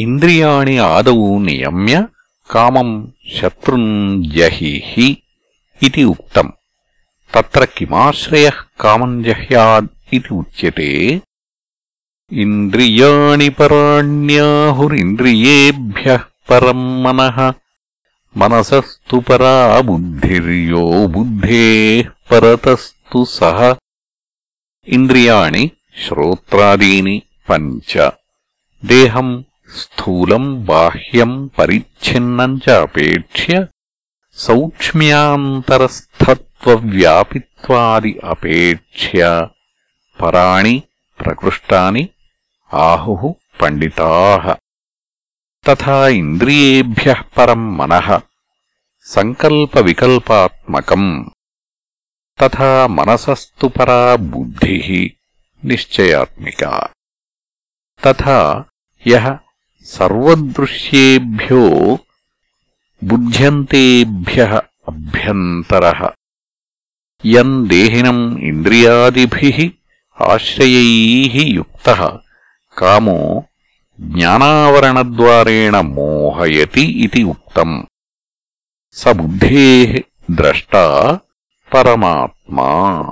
ఇంద్రియాణి ఆదౌ నియమ్య కామం శత్రున్ జహిహి ఇది ఉక్తం. తత్ర కిమాశ్రయ కామం జహ్యాద్ ఇది ఉచ్యతే. ఇంద్రియాణి పరాణ్యాహురింద్రియేభ్య పరం మన మనసస్తు పరా బుద్ధిర్యో బుద్ధే పరతస్తు సహ ఇంద్రియాణి శ్రోత్రాదీని పంచ దేహం स्थूलम् बाह्यम् परिच्छिन्नम् च अपेक्ष्य सौक्ष्म्यान्तरस्थत्वव्यापित्वादि अपेक्ष्य पराणि प्रकृष्टानि आहुः पण्डिताः तथा इन्द्रियेभ्यः परम् मनः सङ्कल्पविकल्पात्मकम् तथा मनसस्तु परा बुद्धिः निश्चयात्मिका तथा यः సర్వదృశ్యేభ్యో బుధ్యంతేభ్య అభ్యంతర. యం దేహినం ఇంద్రియాదిభి ఆశ్రయై యుక్త. కామో జ్ఞానావరణద్వారేణ మోహయతి ఇది ఉక్తం. స బుద్ధే ద్రష్టా పరమాత్మా.